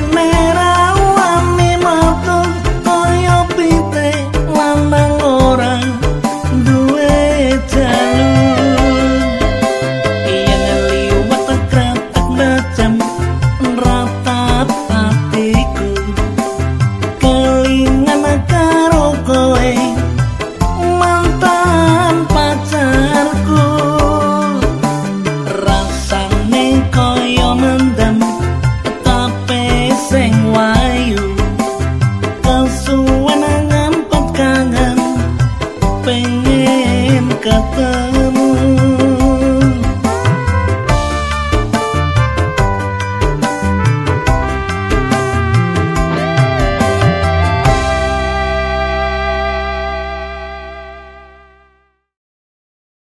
me